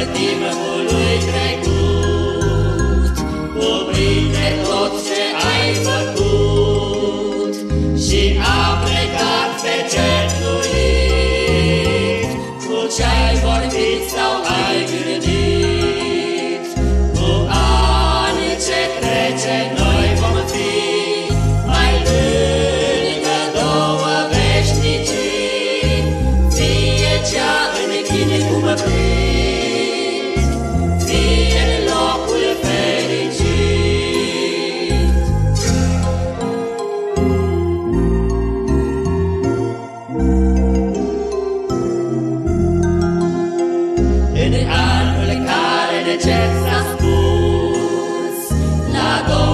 În timpului trecut, cuprinde tot ce ai făcut. de ce s-a spus la două.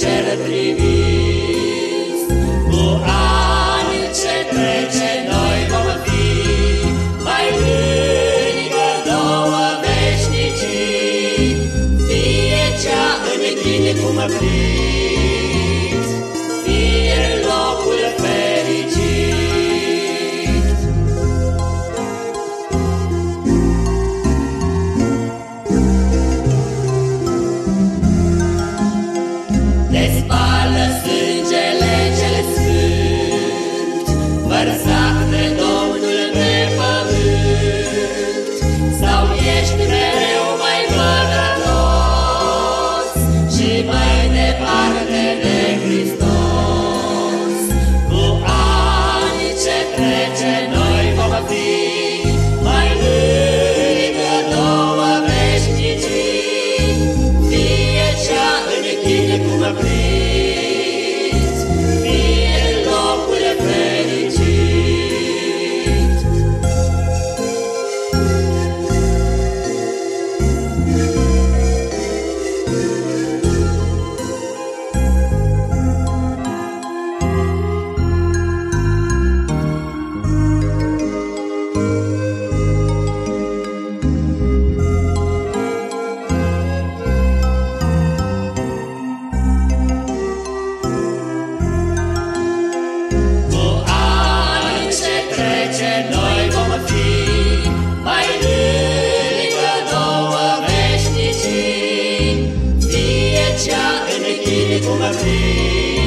cer trimis. Cu ani ce trece, noi vom fi mai buni de două veșnicii, fie cea în tine cum plin. España. cum ar fi.